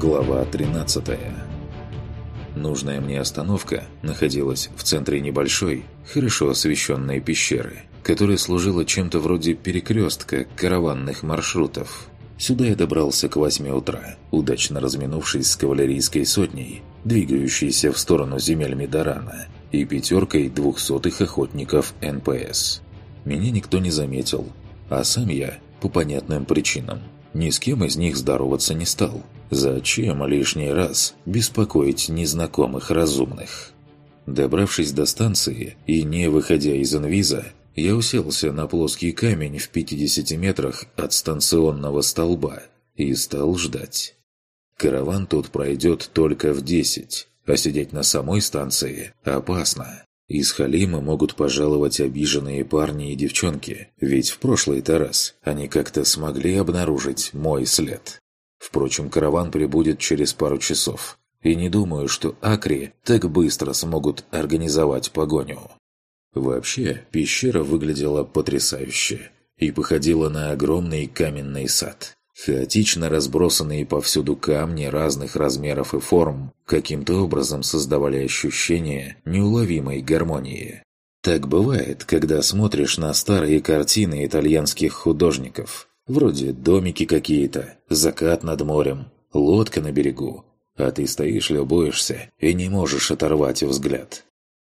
Глава 13 Нужная мне остановка находилась в центре небольшой, хорошо освещенной пещеры, которая служила чем-то вроде перекрестка караванных маршрутов. Сюда я добрался к 8 утра, удачно разминувшись с кавалерийской сотней, двигающейся в сторону земель Медорана, и пятеркой двухсотых охотников НПС. Меня никто не заметил, а сам я, по понятным причинам, ни с кем из них здороваться не стал. Зачем лишний раз беспокоить незнакомых разумных? Добравшись до станции и не выходя из инвиза, я уселся на плоский камень в 50 метрах от станционного столба и стал ждать. Караван тут пройдет только в 10, а сидеть на самой станции опасно. Из Халима могут пожаловать обиженные парни и девчонки, ведь в прошлый-то раз они как-то смогли обнаружить мой след. Впрочем, караван прибудет через пару часов, и не думаю, что Акри так быстро смогут организовать погоню. Вообще, пещера выглядела потрясающе и походила на огромный каменный сад. Хаотично разбросанные повсюду камни разных размеров и форм каким-то образом создавали ощущение неуловимой гармонии. Так бывает, когда смотришь на старые картины итальянских художников, вроде домики какие-то, закат над морем, лодка на берегу, а ты стоишь любуешься и не можешь оторвать взгляд.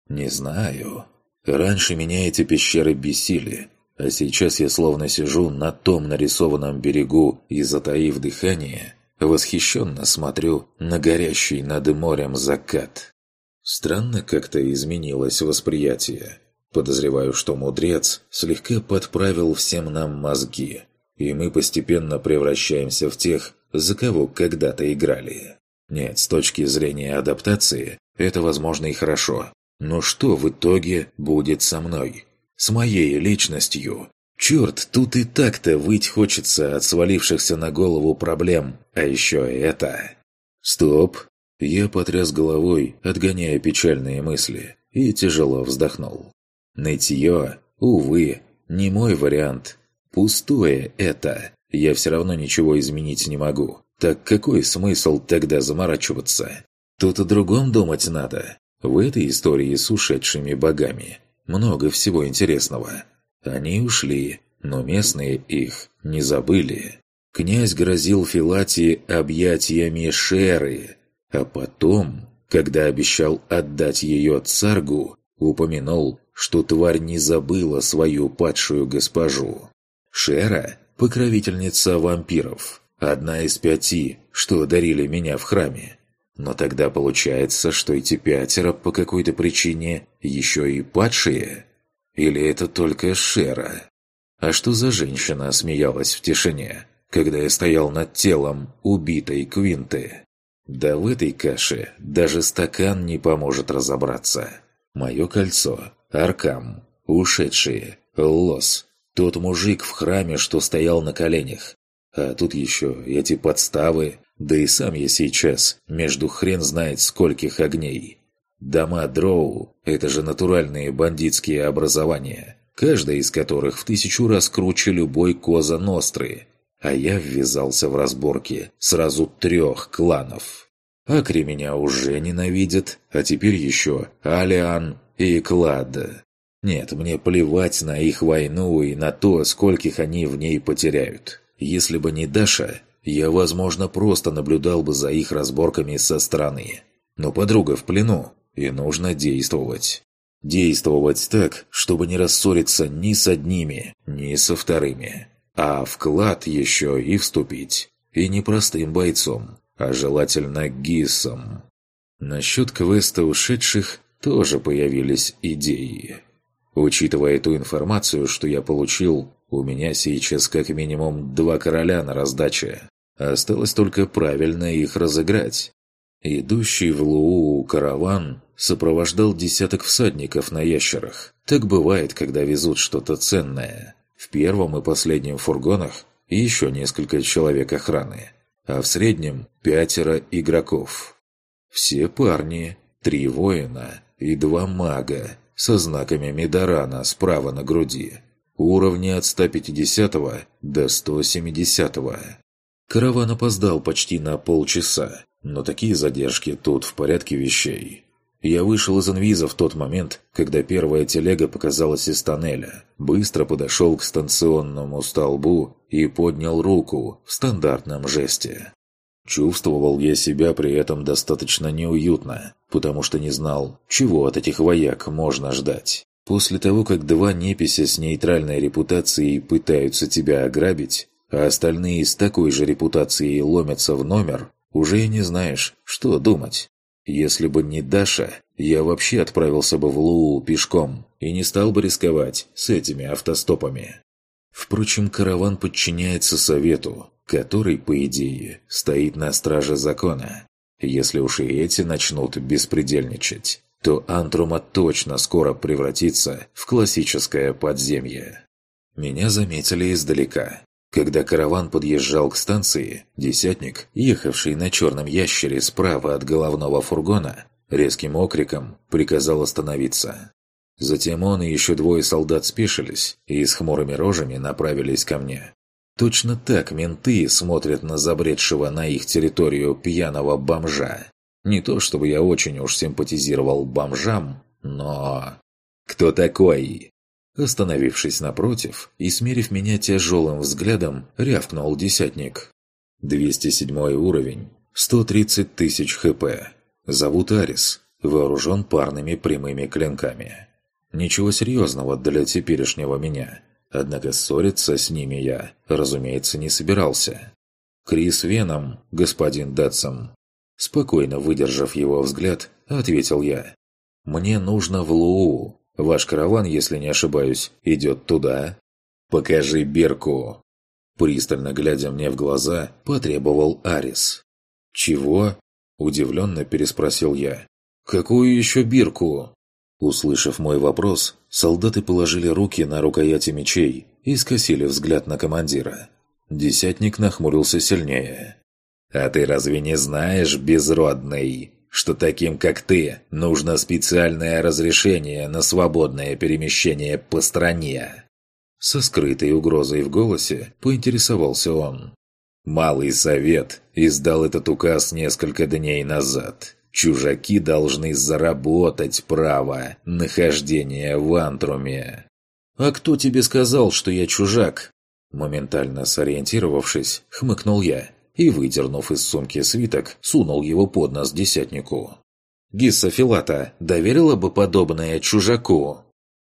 Не знаю. Раньше меня эти пещеры бесили, а сейчас я словно сижу на том нарисованном берегу и, затаив дыхание, восхищенно смотрю на горящий над морем закат. Странно как-то изменилось восприятие. Подозреваю, что мудрец слегка подправил всем нам мозги, и мы постепенно превращаемся в тех, за кого когда-то играли. Нет, с точки зрения адаптации, это возможно и хорошо. Но что в итоге будет со мной? С моей личностью. Черт, тут и так-то выть хочется от свалившихся на голову проблем. А еще это... Стоп. Я потряс головой, отгоняя печальные мысли, и тяжело вздохнул. Нытье, увы, не мой вариант. Пустое это. Я все равно ничего изменить не могу. Так какой смысл тогда заморачиваться? Тут о другом думать надо. В этой истории с ушедшими богами много всего интересного. Они ушли, но местные их не забыли. Князь грозил Филатии объятиями Шеры, а потом, когда обещал отдать ее царгу, упомянул, что тварь не забыла свою падшую госпожу. Шера – покровительница вампиров, одна из пяти, что дарили меня в храме. Но тогда получается, что эти пятеро по какой-то причине еще и падшие? Или это только Шера? А что за женщина смеялась в тишине, когда я стоял над телом убитой Квинты? Да в этой каше даже стакан не поможет разобраться. Мое кольцо, Аркам, ушедшие, Лос, тот мужик в храме, что стоял на коленях. А тут еще эти подставы, да и сам я сейчас между хрен знает скольких огней. Дома Дроу – это же натуральные бандитские образования, каждая из которых в тысячу раз круче любой Коза Ностры. А я ввязался в разборки сразу трех кланов. Акри меня уже ненавидят, а теперь еще Алиан и Клад. Нет, мне плевать на их войну и на то, скольких они в ней потеряют. Если бы не Даша, я, возможно, просто наблюдал бы за их разборками со стороны. Но подруга в плену, и нужно действовать. Действовать так, чтобы не рассориться ни с одними, ни со вторыми. А вклад еще и вступить. И не простым бойцом, а желательно гиссом. Насчет квеста ушедших тоже появились идеи. Учитывая ту информацию, что я получил, у меня сейчас как минимум два короля на раздаче. Осталось только правильно их разыграть. Идущий в Луу караван сопровождал десяток всадников на ящерах. Так бывает, когда везут что-то ценное. В первом и последнем фургонах еще несколько человек охраны, а в среднем пятеро игроков. Все парни, три воина и два мага со знаками Медорана справа на груди. Уровни от 150 до 170. Караван опоздал почти на полчаса, но такие задержки тут в порядке вещей. Я вышел из инвиза в тот момент, когда первая телега показалась из тоннеля, быстро подошел к станционному столбу и поднял руку в стандартном жесте. Чувствовал я себя при этом достаточно неуютно, потому что не знал, чего от этих вояк можно ждать. После того, как два непися с нейтральной репутацией пытаются тебя ограбить, а остальные с такой же репутацией ломятся в номер, уже не знаешь, что думать. Если бы не Даша, я вообще отправился бы в Луу пешком и не стал бы рисковать с этими автостопами. Впрочем, караван подчиняется совету, который, по идее, стоит на страже закона. Если уж и эти начнут беспредельничать, то Антрума точно скоро превратится в классическое подземье. Меня заметили издалека. Когда караван подъезжал к станции, десятник, ехавший на черном ящере справа от головного фургона, резким окриком приказал остановиться. Затем он и еще двое солдат спешились и с хмурыми рожами направились ко мне. Точно так менты смотрят на забредшего на их территорию пьяного бомжа. Не то чтобы я очень уж симпатизировал бомжам, но... «Кто такой?» Остановившись напротив и смерив меня тяжелым взглядом, рявкнул десятник. «207 уровень, 130 тысяч хп. Зовут Арис, вооружен парными прямыми клинками. Ничего серьезного для теперешнего меня, однако ссориться с ними я, разумеется, не собирался. Крис Веном, господин Датсом». Спокойно выдержав его взгляд, ответил я. «Мне нужно в Луу, Ваш караван, если не ошибаюсь, идет туда. Покажи Берку!» Пристально глядя мне в глаза, потребовал Арис. «Чего?» – удивленно переспросил я. «Какую еще бирку?» Услышав мой вопрос, солдаты положили руки на рукояти мечей и скосили взгляд на командира. Десятник нахмурился сильнее. «А ты разве не знаешь, безродный?» Что таким, как ты, нужно специальное разрешение на свободное перемещение по стране». Со скрытой угрозой в голосе поинтересовался он. «Малый совет издал этот указ несколько дней назад. Чужаки должны заработать право нахождения в Антруме». «А кто тебе сказал, что я чужак?» Моментально сориентировавшись, хмыкнул я и, выдернув из сумки свиток, сунул его под нос десятнику. Гисса Филата доверила бы подобное чужаку.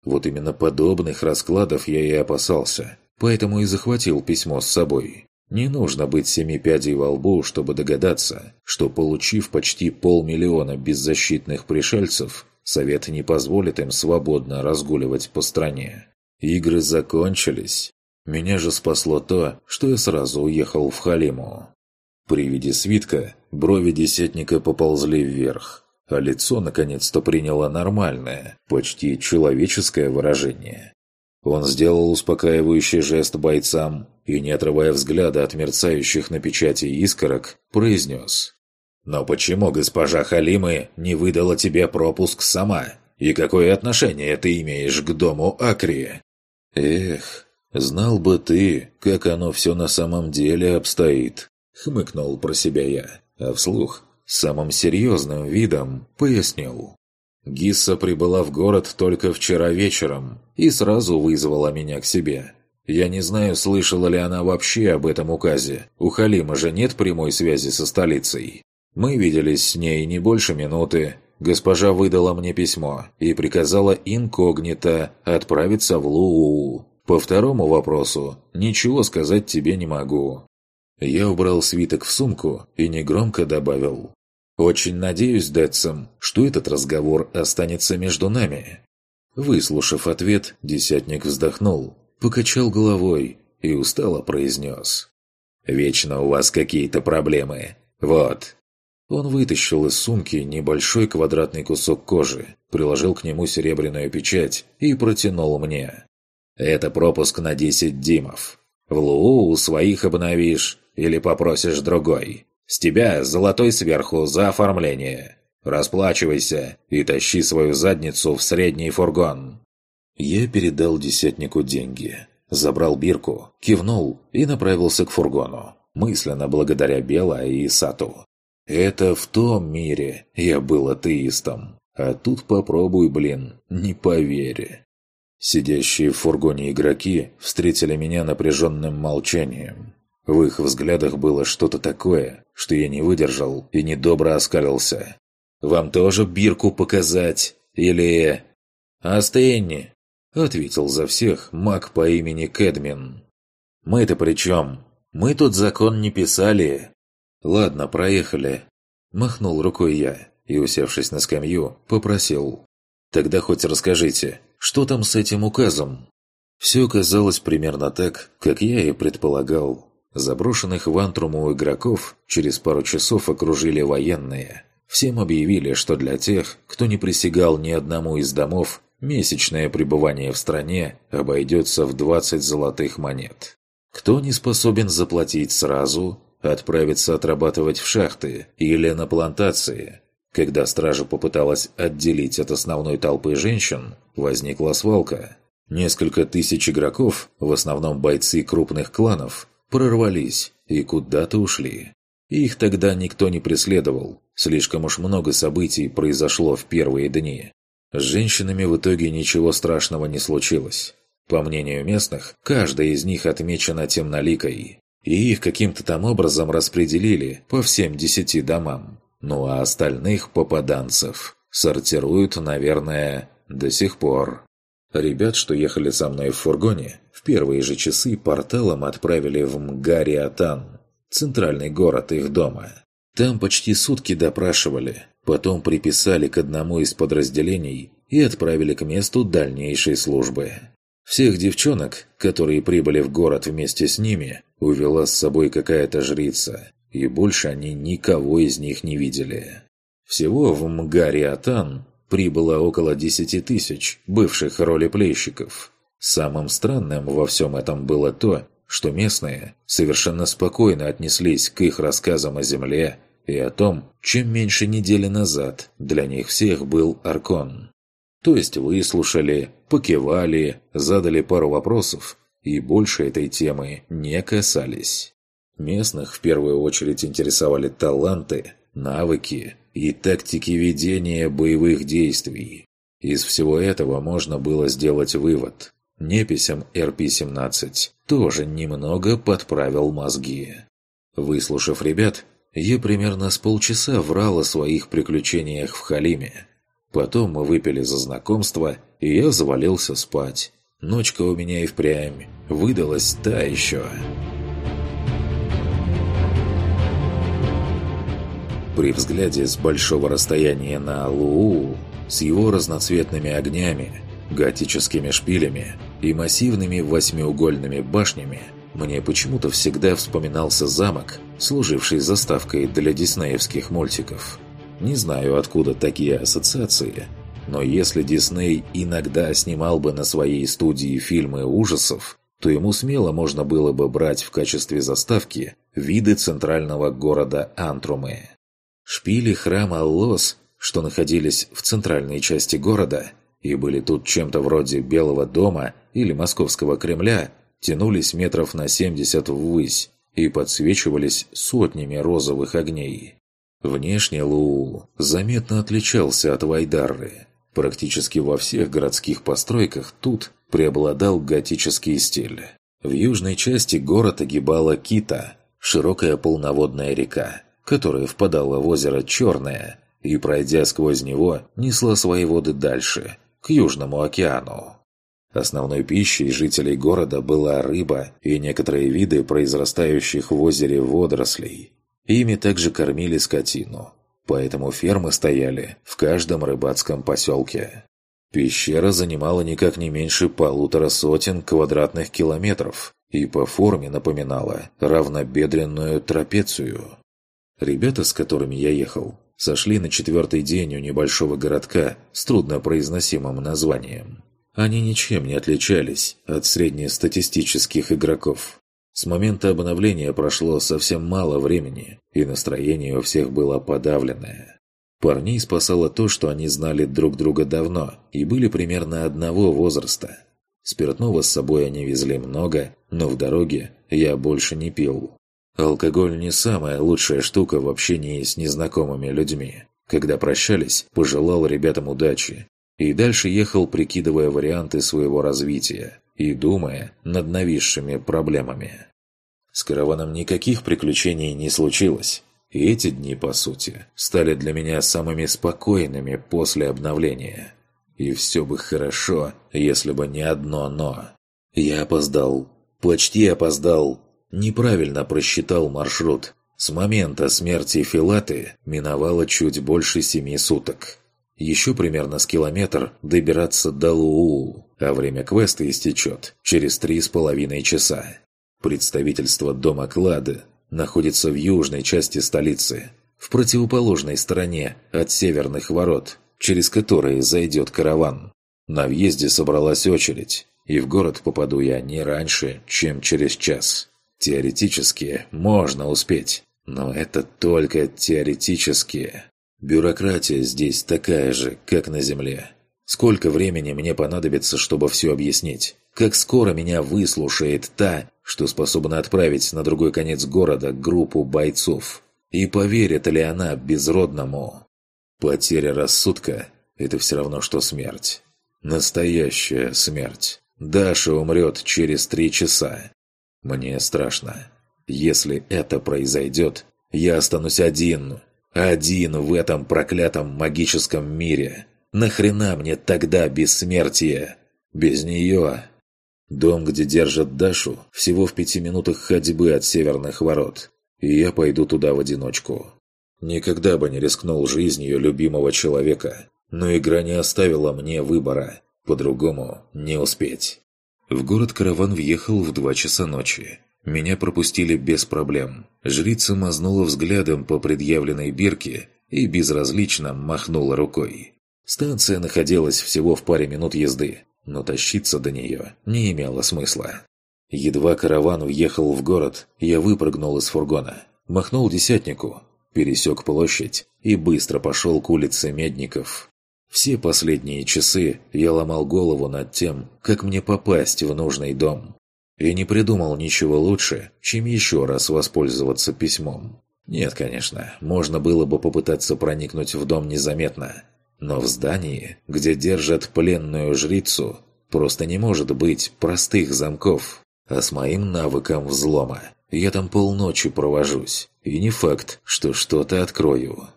Вот именно подобных раскладов я и опасался, поэтому и захватил письмо с собой. Не нужно быть семи пядей во лбу, чтобы догадаться, что, получив почти полмиллиона беззащитных пришельцев, Совет не позволит им свободно разгуливать по стране. Игры закончились, меня же спасло то, что я сразу уехал в Халиму. При виде свитка брови десятника поползли вверх, а лицо наконец-то приняло нормальное, почти человеческое выражение. Он сделал успокаивающий жест бойцам и, не отрывая взгляда от мерцающих на печати искорок, произнес. «Но почему госпожа Халимы не выдала тебе пропуск сама? И какое отношение ты имеешь к дому Акри?» «Эх, «Знал бы ты, как оно все на самом деле обстоит», — хмыкнул про себя я, а вслух самым серьезным видом пояснил. Гисса прибыла в город только вчера вечером и сразу вызвала меня к себе. Я не знаю, слышала ли она вообще об этом указе. У Халима же нет прямой связи со столицей. Мы виделись с ней не больше минуты. Госпожа выдала мне письмо и приказала инкогнито отправиться в Луу. По второму вопросу ничего сказать тебе не могу. Я убрал свиток в сумку и негромко добавил. «Очень надеюсь, Дэтсом, что этот разговор останется между нами». Выслушав ответ, десятник вздохнул, покачал головой и устало произнес. «Вечно у вас какие-то проблемы. Вот». Он вытащил из сумки небольшой квадратный кусок кожи, приложил к нему серебряную печать и протянул мне. Это пропуск на 10 димов. В Луу своих обновишь или попросишь другой. С тебя золотой сверху за оформление. Расплачивайся и тащи свою задницу в средний фургон». Я передал десятнику деньги, забрал бирку, кивнул и направился к фургону. мысленно благодаря Бела и Сату. Это в том мире я был атеистом. А тут попробуй, блин, не поверь. Сидящие в фургоне игроки встретили меня напряженным молчанием. В их взглядах было что-то такое, что я не выдержал и недобро оскалился. «Вам тоже бирку показать? Или...» «Остынь!» — ответил за всех маг по имени Кэдмин. «Мы-то при чем? Мы тут закон не писали». «Ладно, проехали», — махнул рукой я и, усевшись на скамью, попросил. «Тогда хоть расскажите, что там с этим указом?» Все казалось примерно так, как я и предполагал. Заброшенных в Антруму игроков через пару часов окружили военные. Всем объявили, что для тех, кто не присягал ни одному из домов, месячное пребывание в стране обойдется в 20 золотых монет. Кто не способен заплатить сразу, отправится отрабатывать в шахты или на плантации. Когда стража попыталась отделить от основной толпы женщин, возникла свалка. Несколько тысяч игроков, в основном бойцы крупных кланов, прорвались и куда-то ушли. Их тогда никто не преследовал, слишком уж много событий произошло в первые дни. С женщинами в итоге ничего страшного не случилось. По мнению местных, каждая из них отмечена темноликой, и их каким-то там образом распределили по всем десяти домам. Ну а остальных попаданцев сортируют, наверное, до сих пор. Ребят, что ехали со мной в фургоне, в первые же часы порталом отправили в Мгариатан, центральный город их дома. Там почти сутки допрашивали, потом приписали к одному из подразделений и отправили к месту дальнейшей службы. Всех девчонок, которые прибыли в город вместе с ними, увела с собой какая-то жрица, и больше они никого из них не видели. Всего в Мгариатан прибыло около 10 тысяч бывших ролеплейщиков. Самым странным во всем этом было то, что местные совершенно спокойно отнеслись к их рассказам о Земле и о том, чем меньше недели назад для них всех был Аркон. То есть выслушали, покивали, задали пару вопросов и больше этой темы не касались. Местных в первую очередь интересовали таланты, навыки и тактики ведения боевых действий. Из всего этого можно было сделать вывод. Неписям РП-17 тоже немного подправил мозги. Выслушав ребят, я примерно с полчаса врал о своих приключениях в Халиме. Потом мы выпили за знакомство, и я завалился спать. Ночка у меня и впрямь выдалась та еще. При взгляде с большого расстояния на Луу, с его разноцветными огнями, готическими шпилями и массивными восьмиугольными башнями, мне почему-то всегда вспоминался замок, служивший заставкой для диснеевских мультиков. Не знаю, откуда такие ассоциации, но если Дисней иногда снимал бы на своей студии фильмы ужасов, то ему смело можно было бы брать в качестве заставки виды центрального города Антрумы. Шпили храма Лос, что находились в центральной части города и были тут чем-то вроде Белого дома или Московского Кремля, тянулись метров на 70 ввысь и подсвечивались сотнями розовых огней. Внешне Луул заметно отличался от Вайдарры. Практически во всех городских постройках тут преобладал готический стиль. В южной части город огибала Кита, широкая полноводная река, которая впадала в озеро Черное и, пройдя сквозь него, несла свои воды дальше, к Южному океану. Основной пищей жителей города была рыба и некоторые виды произрастающих в озере водорослей. Ими также кормили скотину, поэтому фермы стояли в каждом рыбацком поселке. Пещера занимала никак не меньше полутора сотен квадратных километров и по форме напоминала равнобедренную трапецию. Ребята, с которыми я ехал, сошли на четвертый день у небольшого городка с труднопроизносимым названием. Они ничем не отличались от среднестатистических игроков. С момента обновления прошло совсем мало времени, и настроение у всех было подавленное. Парней спасало то, что они знали друг друга давно и были примерно одного возраста. Спиртного с собой они везли много, но в дороге я больше не пил. Алкоголь не самая лучшая штука в общении с незнакомыми людьми. Когда прощались, пожелал ребятам удачи. И дальше ехал, прикидывая варианты своего развития и думая над нависшими проблемами. С караваном никаких приключений не случилось. И эти дни, по сути, стали для меня самыми спокойными после обновления. И все бы хорошо, если бы не одно «но». Я опоздал. Почти опоздал. Неправильно просчитал маршрут. С момента смерти Филаты миновало чуть больше семи суток. Еще примерно с километр добираться до Луу, а время квеста истечет через три с половиной часа. Представительство Дома Клада находится в южной части столицы, в противоположной стороне от северных ворот, через которые зайдет караван. На въезде собралась очередь, и в город попаду я не раньше, чем через час. Теоретически можно успеть, но это только теоретически. Бюрократия здесь такая же, как на Земле. Сколько времени мне понадобится, чтобы все объяснить? Как скоро меня выслушает та, что способна отправить на другой конец города группу бойцов? И поверит ли она безродному? Потеря рассудка – это все равно, что смерть. Настоящая смерть. Даша умрет через три часа. Мне страшно. Если это произойдет, я останусь один. Один в этом проклятом магическом мире. Нахрена мне тогда бессмертие? Без нее... Дом, где держат Дашу, всего в пяти минутах ходьбы от северных ворот. И я пойду туда в одиночку. Никогда бы не рискнул жизнью любимого человека. Но игра не оставила мне выбора. По-другому не успеть. В город караван въехал в два часа ночи. Меня пропустили без проблем. Жрица мазнула взглядом по предъявленной бирке и безразлично махнула рукой. Станция находилась всего в паре минут езды, но тащиться до нее не имело смысла. Едва караван въехал в город, я выпрыгнул из фургона, махнул десятнику, пересек площадь и быстро пошел к улице Медников. Все последние часы я ломал голову над тем, как мне попасть в нужный дом и не придумал ничего лучше, чем еще раз воспользоваться письмом. Нет, конечно, можно было бы попытаться проникнуть в дом незаметно, но в здании, где держат пленную жрицу, просто не может быть простых замков. А с моим навыком взлома я там полночи провожусь, и не факт, что что-то открою.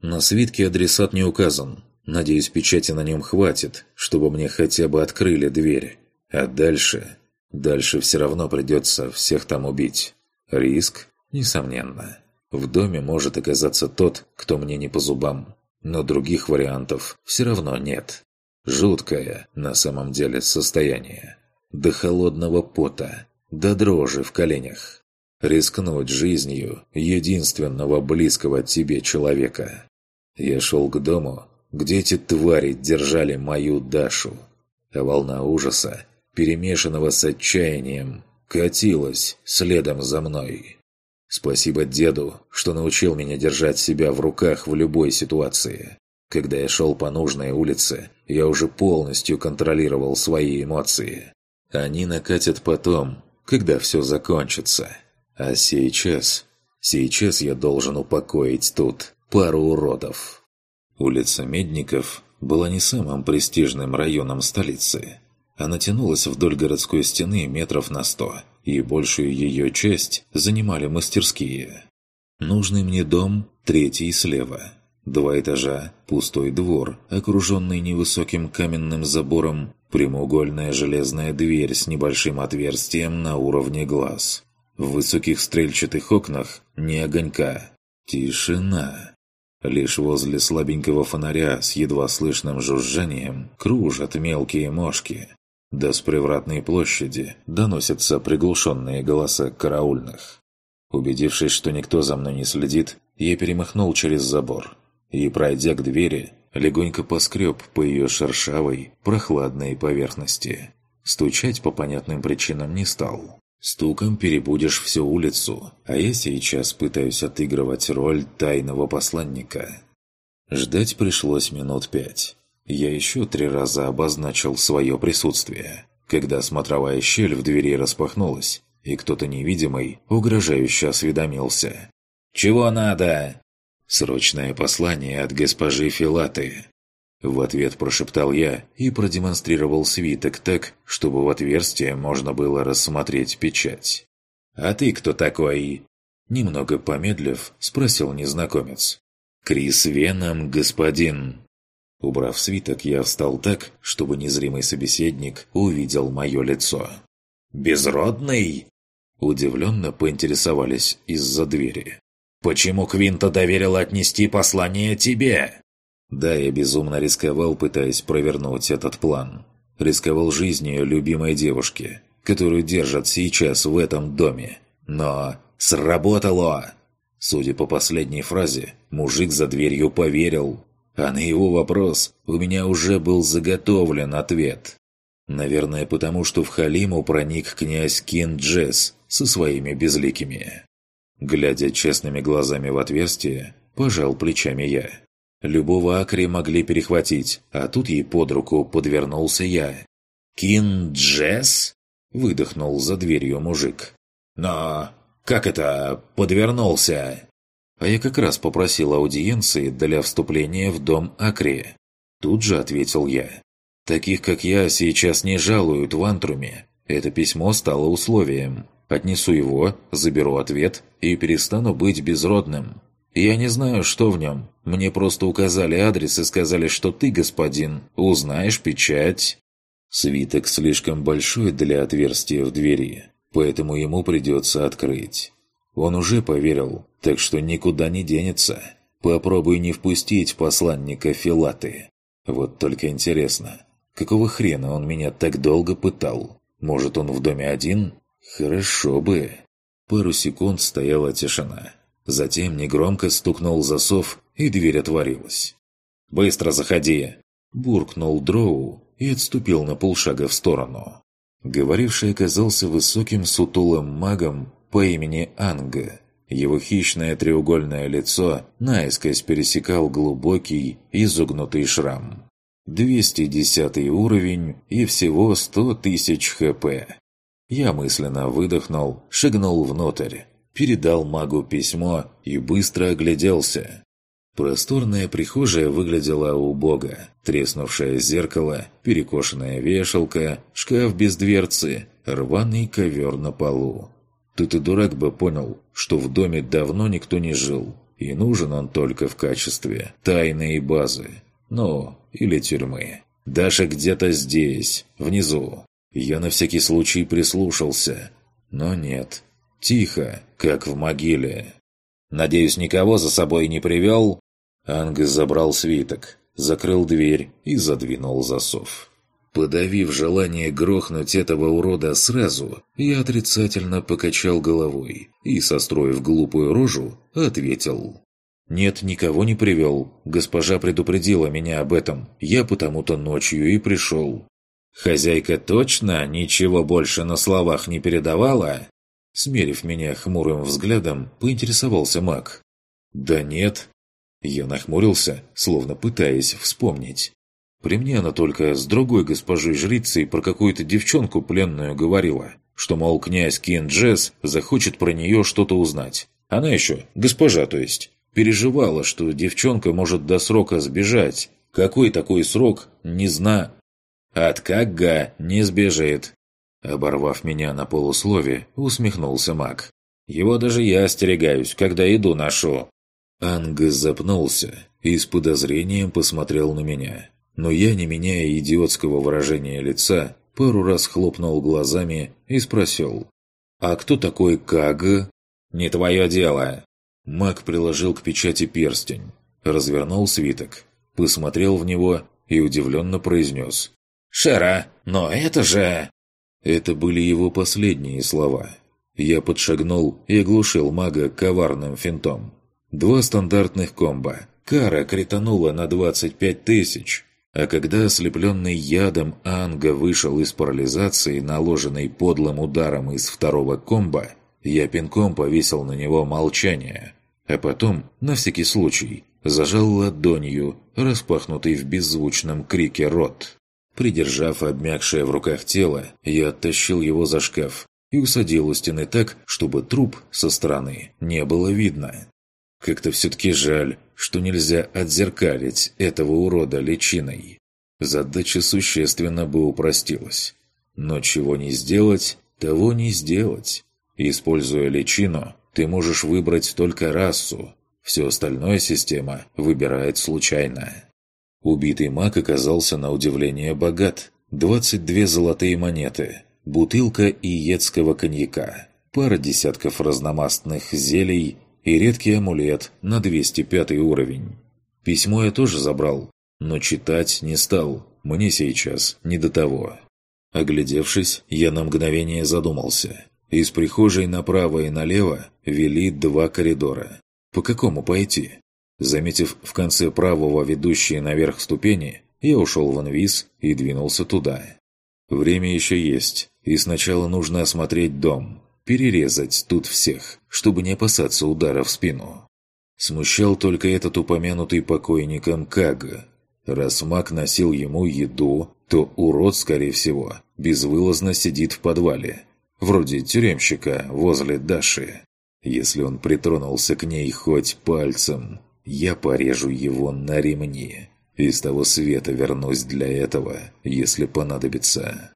На свитке адресат не указан. Надеюсь, печати на нем хватит, чтобы мне хотя бы открыли дверь. А дальше Дальше все равно придется всех там убить. Риск? Несомненно. В доме может оказаться тот, кто мне не по зубам. Но других вариантов все равно нет. Жуткое, на самом деле, состояние. До холодного пота, до дрожи в коленях. Рискнуть жизнью единственного близкого тебе человека. Я шел к дому, где эти твари держали мою Дашу. А волна ужаса перемешанного с отчаянием, катилась следом за мной. Спасибо деду, что научил меня держать себя в руках в любой ситуации. Когда я шел по нужной улице, я уже полностью контролировал свои эмоции. Они накатят потом, когда все закончится. А сейчас... Сейчас я должен упокоить тут пару уродов. Улица Медников была не самым престижным районом столицы. Она тянулась вдоль городской стены метров на сто, и большую ее часть занимали мастерские. Нужный мне дом – третий слева. Два этажа, пустой двор, окруженный невысоким каменным забором, прямоугольная железная дверь с небольшим отверстием на уровне глаз. В высоких стрельчатых окнах ни огонька. Тишина. Лишь возле слабенького фонаря с едва слышным жужжанием кружат мелкие мошки, до с привратной площади доносятся приглушенные голоса караульных. Убедившись, что никто за мной не следит, я перемахнул через забор и, пройдя к двери, легонько поскреб по ее шершавой, прохладной поверхности. Стучать по понятным причинам не стал. Стуком перебудешь всю улицу, а я сейчас пытаюсь отыгрывать роль тайного посланника. Ждать пришлось минут пять. Я еще три раза обозначил свое присутствие. Когда смотровая щель в двери распахнулась, и кто-то невидимый угрожающе осведомился. «Чего надо?» «Срочное послание от госпожи Филаты». В ответ прошептал я и продемонстрировал свиток так, чтобы в отверстие можно было рассмотреть печать. «А ты кто такой?» Немного помедлив, спросил незнакомец. «Крис Веном, господин!» Убрав свиток, я встал так, чтобы незримый собеседник увидел мое лицо. «Безродный?» Удивленно поинтересовались из-за двери. «Почему Квинта доверила отнести послание тебе?» Да, я безумно рисковал, пытаясь провернуть этот план. Рисковал жизнью любимой девушки, которую держат сейчас в этом доме. Но сработало! Судя по последней фразе, мужик за дверью поверил. А на его вопрос у меня уже был заготовлен ответ. Наверное, потому что в Халиму проник князь Кин Джесс со своими безликими. Глядя честными глазами в отверстие, пожал плечами я. Любого Акри могли перехватить, а тут ей под руку подвернулся я. «Кин Джесс?» – выдохнул за дверью мужик. «Но как это подвернулся?» А я как раз попросил аудиенции для вступления в дом Акри. Тут же ответил я. «Таких, как я, сейчас не жалуют в Антруме. Это письмо стало условием. Отнесу его, заберу ответ и перестану быть безродным. «Я не знаю, что в нем. Мне просто указали адрес и сказали, что ты, господин, узнаешь печать». Свиток слишком большой для отверстия в двери, поэтому ему придется открыть. Он уже поверил, так что никуда не денется. Попробуй не впустить посланника Филаты. Вот только интересно, какого хрена он меня так долго пытал? Может, он в доме один? Хорошо бы. Пару секунд стояла тишина. Затем негромко стукнул засов, и дверь отворилась. «Быстро заходи!» Буркнул Дроу и отступил на полшага в сторону. Говоривший оказался высоким сутулым магом по имени Анга. Его хищное треугольное лицо наискось пересекал глубокий, изогнутый шрам. 210 уровень и всего 100 тысяч хп. Я мысленно выдохнул, шагнул внутрь передал магу письмо и быстро огляделся. Просторная прихожая выглядела убого. Треснувшее зеркало, перекошенная вешалка, шкаф без дверцы, рваный ковер на полу. Тут и дурак бы понял, что в доме давно никто не жил, и нужен он только в качестве тайной базы. Ну, или тюрьмы. Даша где-то здесь, внизу. Я на всякий случай прислушался. Но нет, Тихо, как в могиле. «Надеюсь, никого за собой не привел?» Анг забрал свиток, закрыл дверь и задвинул засов. Подавив желание грохнуть этого урода сразу, я отрицательно покачал головой и, состроив глупую рожу, ответил. «Нет, никого не привел. Госпожа предупредила меня об этом. Я потому-то ночью и пришел». «Хозяйка точно ничего больше на словах не передавала?» Смерив меня хмурым взглядом, поинтересовался маг. «Да нет». Я нахмурился, словно пытаясь вспомнить. При мне она только с другой госпожой-жрицей про какую-то девчонку пленную говорила, что, мол, князь Кен Джесс захочет про нее что-то узнать. Она еще, госпожа то есть, переживала, что девчонка может до срока сбежать. Какой такой срок, не знаю. От Кагга не сбежит. Оборвав меня на полуслове, усмехнулся маг. «Его даже я остерегаюсь, когда иду ношу». Анг запнулся и с подозрением посмотрел на меня. Но я, не меняя идиотского выражения лица, пару раз хлопнул глазами и спросил. «А кто такой Каг?» «Не твое дело!» Маг приложил к печати перстень, развернул свиток, посмотрел в него и удивленно произнес. «Шера, но это же...» Это были его последние слова. Я подшагнул и оглушил мага коварным финтом. Два стандартных комбо. Кара кританула на 25 тысяч. А когда ослепленный ядом Анга вышел из парализации, наложенной подлым ударом из второго комбо, я пинком повесил на него молчание. А потом, на всякий случай, зажал ладонью, распахнутый в беззвучном крике рот. Придержав обмякшее в руках тело, я оттащил его за шкаф и усадил у стены так, чтобы труп со стороны не было видно. Как-то все-таки жаль, что нельзя отзеркалить этого урода личиной. Задача существенно бы упростилась. Но чего не сделать, того не сделать. Используя личину, ты можешь выбрать только расу. Все остальное система выбирает случайно. Убитый маг оказался на удивление богат. 22 золотые монеты, бутылка иетского коньяка, пара десятков разномастных зелий и редкий амулет на 205 уровень. Письмо я тоже забрал, но читать не стал, мне сейчас не до того. Оглядевшись, я на мгновение задумался. Из прихожей направо и налево вели два коридора. По какому пойти? Заметив в конце правого ведущие наверх ступени, я ушел в инвиз и двинулся туда. Время еще есть, и сначала нужно осмотреть дом, перерезать тут всех, чтобы не опасаться удара в спину. Смущал только этот упомянутый покойником Кага. Раз маг носил ему еду, то урод, скорее всего, безвылазно сидит в подвале, вроде тюремщика возле Даши. Если он притронулся к ней хоть пальцем, я порежу его на ремни. Из того света вернусь для этого, если понадобится.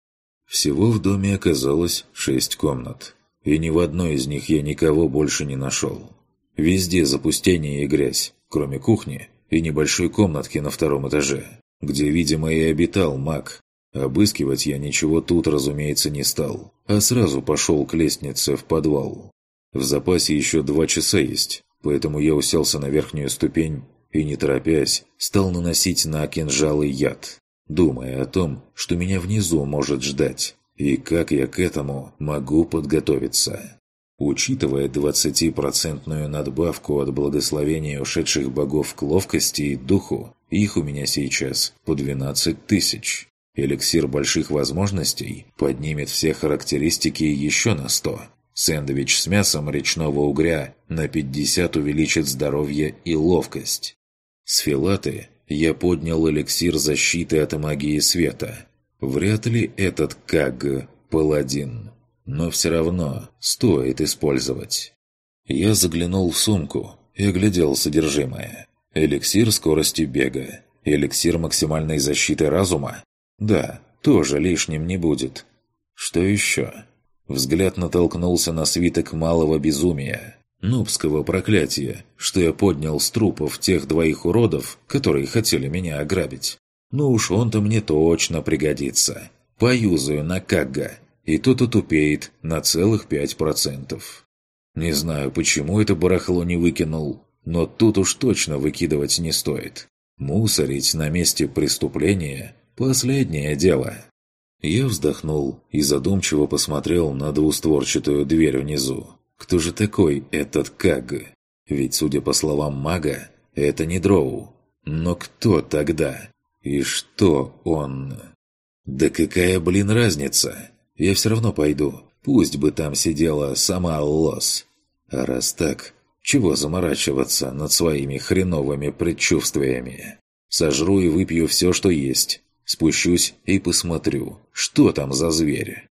Всего в доме оказалось шесть комнат, и ни в одной из них я никого больше не нашел. Везде запустение и грязь, кроме кухни и небольшой комнатки на втором этаже, где, видимо, и обитал маг. Обыскивать я ничего тут, разумеется, не стал, а сразу пошел к лестнице в подвал. В запасе еще два часа есть, поэтому я уселся на верхнюю ступень и, не торопясь, стал наносить на кинжалы яд, думая о том, что меня внизу может ждать, и как я к этому могу подготовиться. Учитывая 20% надбавку от благословения ушедших богов к ловкости и духу, их у меня сейчас по 12 тысяч. Эликсир больших возможностей поднимет все характеристики еще на 100, Сэндвич с мясом речного угря на 50 увеличит здоровье и ловкость. С филаты я поднял эликсир защиты от магии света. Вряд ли этот Каг – паладин. Но все равно стоит использовать. Я заглянул в сумку и оглядел содержимое. Эликсир скорости бега. Эликсир максимальной защиты разума? Да, тоже лишним не будет. Что еще? Взгляд натолкнулся на свиток малого безумия. Нубского проклятия, что я поднял с трупов тех двоих уродов, которые хотели меня ограбить. Ну уж он-то мне точно пригодится. Поюзаю на Кагга, и тот утупеет на целых пять процентов. Не знаю, почему это барахло не выкинул, но тут уж точно выкидывать не стоит. Мусорить на месте преступления – последнее дело. Я вздохнул и задумчиво посмотрел на двустворчатую дверь внизу. Кто же такой этот Каг? Ведь, судя по словам мага, это не Дроу. Но кто тогда? И что он? Да какая, блин, разница? Я все равно пойду. Пусть бы там сидела сама Лос. А раз так, чего заморачиваться над своими хреновыми предчувствиями? Сожру и выпью все, что есть. Спущусь и посмотрю, что там за зверь.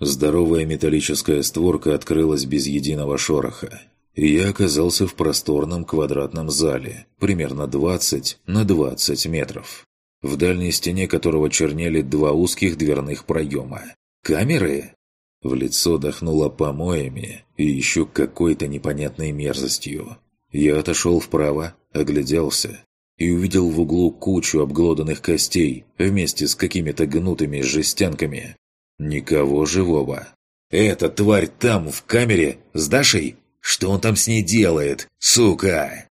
Здоровая металлическая створка открылась без единого шороха, и я оказался в просторном квадратном зале, примерно 20 на 20 метров, в дальней стене которого чернели два узких дверных проема. «Камеры?» В лицо дохнуло помоями и еще какой-то непонятной мерзостью. Я отошел вправо, огляделся и увидел в углу кучу обглоданных костей вместе с какими-то гнутыми жестянками. Никого живого. «Эта тварь там, в камере, с Дашей? Что он там с ней делает? Сука!»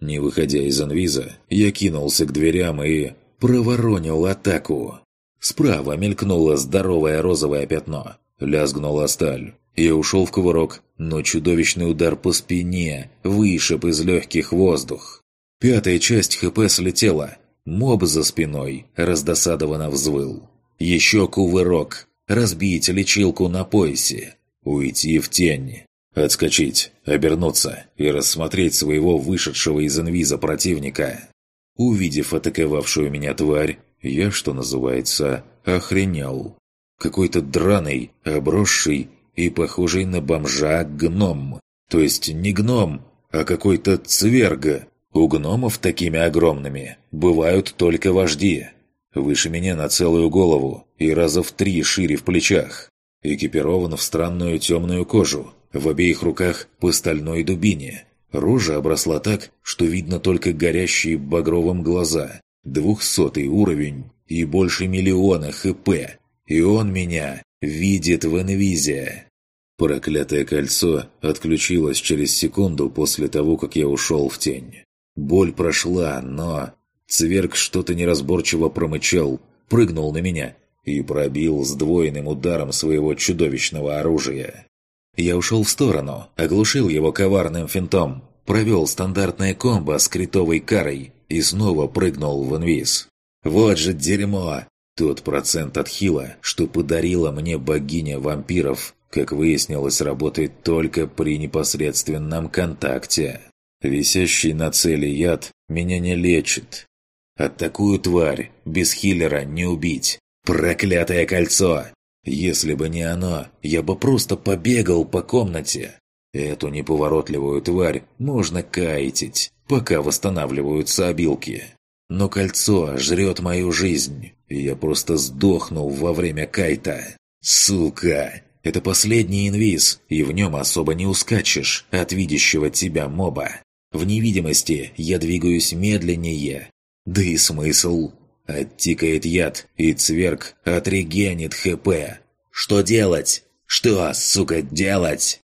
Не выходя из анвиза, я кинулся к дверям и проворонил атаку. Справа мелькнуло здоровое розовое пятно. Лязгнула сталь. Я ушел в кувырок, но чудовищный удар по спине вышиб из легких воздух. Пятая часть ХП слетела. Моб за спиной раздосадованно взвыл. Еще кувырок. Разбить лечилку на поясе. Уйти в тень. Отскочить, обернуться и рассмотреть своего вышедшего из инвиза противника. Увидев атаковавшую меня тварь, я, что называется, охренел. Какой-то драный, обросший и похожий на бомжа гном. То есть не гном, а какой-то цверга. У гномов такими огромными бывают только вожди. Выше меня на целую голову и раза в три шире в плечах. Экипирован в странную темную кожу. В обеих руках по стальной дубине. Рожа обросла так, что видно только горящие багровым глаза. Двухсотый уровень и больше миллиона хп. И он меня видит в инвизе. Проклятое кольцо отключилось через секунду после того, как я ушел в тень. Боль прошла, но... Цверк что-то неразборчиво промычал, прыгнул на меня и пробил сдвоенным ударом своего чудовищного оружия. Я ушел в сторону, оглушил его коварным финтом, провел стандартное комбо с критовой карой и снова прыгнул в инвиз. Вот же дерьмо! Тот процент от хила, что подарила мне богиня вампиров, как выяснилось, работает только при непосредственном контакте. Висящий на цели яд меня не лечит. От такую тварь без хиллера не убить. Проклятое кольцо! Если бы не оно, я бы просто побегал по комнате. Эту неповоротливую тварь можно кайтить, пока восстанавливаются обилки. Но кольцо жрет мою жизнь, я просто сдохнул во время кайта. Сука! Это последний инвиз, и в нем особо не ускачешь от видящего тебя моба. В невидимости я двигаюсь медленнее. Да и смысл? Оттикает яд, и цверк отрегенит ХП. Что делать? Что, сука, делать?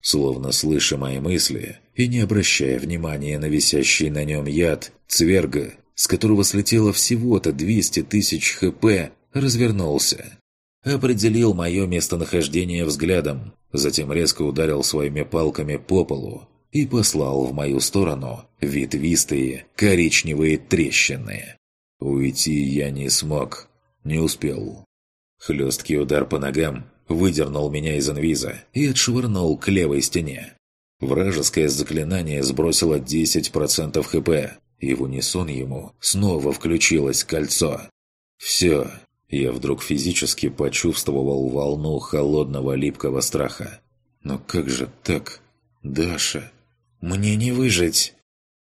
Словно слыша мои мысли и не обращая внимания на висящий на нем яд, цверга, с которого слетело всего-то 200 тысяч ХП, развернулся. Определил мое местонахождение взглядом, затем резко ударил своими палками по полу, и послал в мою сторону ветвистые коричневые трещины. Уйти я не смог, не успел. Хлесткий удар по ногам выдернул меня из инвиза и отшвырнул к левой стене. Вражеское заклинание сбросило 10% хп, и в унисон ему снова включилось кольцо. «Все!» Я вдруг физически почувствовал волну холодного липкого страха. «Но как же так? Даша!» Мне не выжить!»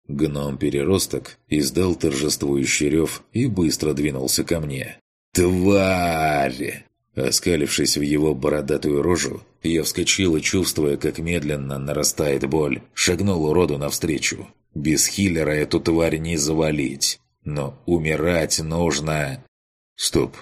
Гном-переросток издал торжествующий рев и быстро двинулся ко мне. «Тварь!» Оскалившись в его бородатую рожу, я вскочил и, чувствуя, как медленно нарастает боль, шагнул уроду навстречу. Без хиллера эту тварь не завалить. Но умирать нужно... Стоп.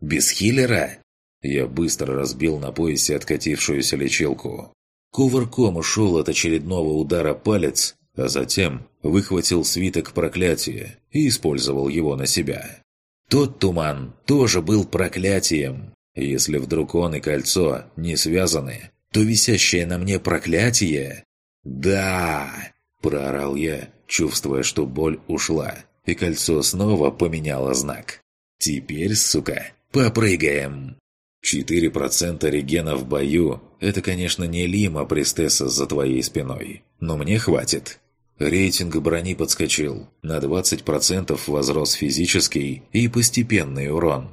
Без хиллера? Я быстро разбил на поясе откатившуюся лечилку. Кувырком ушел от очередного удара палец, а затем выхватил свиток проклятия и использовал его на себя. Тот туман тоже был проклятием. Если вдруг он и кольцо не связаны, то висящее на мне проклятие... «Да!» – проорал я, чувствуя, что боль ушла, и кольцо снова поменяло знак. «Теперь, сука, попрыгаем!» 4% регена в бою – это, конечно, не лима Пристесса за твоей спиной, но мне хватит. Рейтинг брони подскочил, на 20% возрос физический и постепенный урон.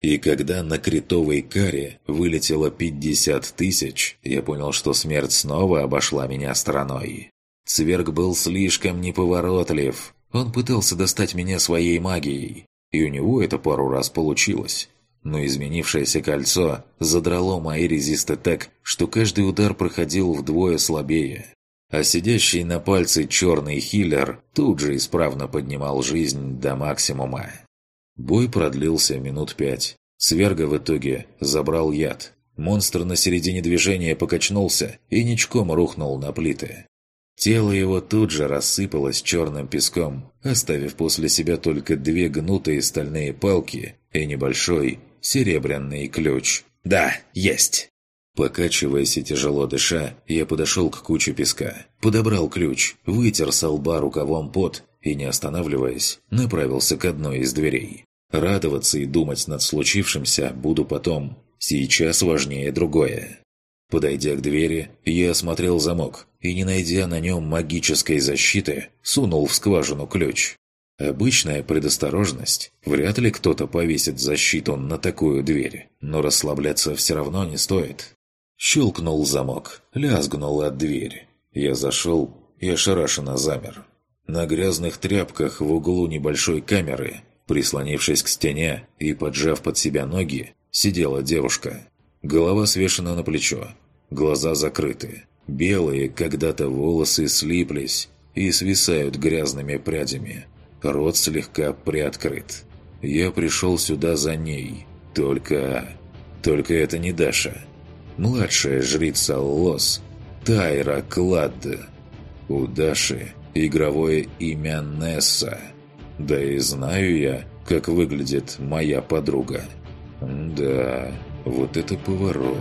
И когда на критовой каре вылетело 50 тысяч, я понял, что смерть снова обошла меня стороной. Цверг был слишком неповоротлив. Он пытался достать меня своей магией, и у него это пару раз получилось но изменившееся кольцо задрало мои резисты так, что каждый удар проходил вдвое слабее. А сидящий на пальце черный хиллер тут же исправно поднимал жизнь до максимума. Бой продлился минут пять. Сверга в итоге забрал яд. Монстр на середине движения покачнулся и ничком рухнул на плиты. Тело его тут же рассыпалось черным песком, оставив после себя только две гнутые стальные палки и небольшой, серебряный ключ. Да, есть. Покачиваясь и тяжело дыша, я подошел к куче песка, подобрал ключ, вытер со лба рукавом пот и, не останавливаясь, направился к одной из дверей. Радоваться и думать над случившимся буду потом. Сейчас важнее другое. Подойдя к двери, я осмотрел замок и, не найдя на нем магической защиты, сунул в скважину ключ. Обычная предосторожность. Вряд ли кто-то повесит защиту на такую дверь, но расслабляться все равно не стоит. Щелкнул замок, лязгнула дверь. Я зашел и ошарашенно замер. На грязных тряпках в углу небольшой камеры, прислонившись к стене и поджав под себя ноги, сидела девушка. Голова свешена на плечо, глаза закрыты. Белые когда-то волосы слиплись и свисают грязными прядями. Рот слегка приоткрыт. Я пришел сюда за ней. Только... Только это не Даша. Младшая жрица Лос. Тайра Кладда. У Даши игровое имя Несса. Да и знаю я, как выглядит моя подруга. Да, вот это поворот.